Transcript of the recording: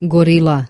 Горилла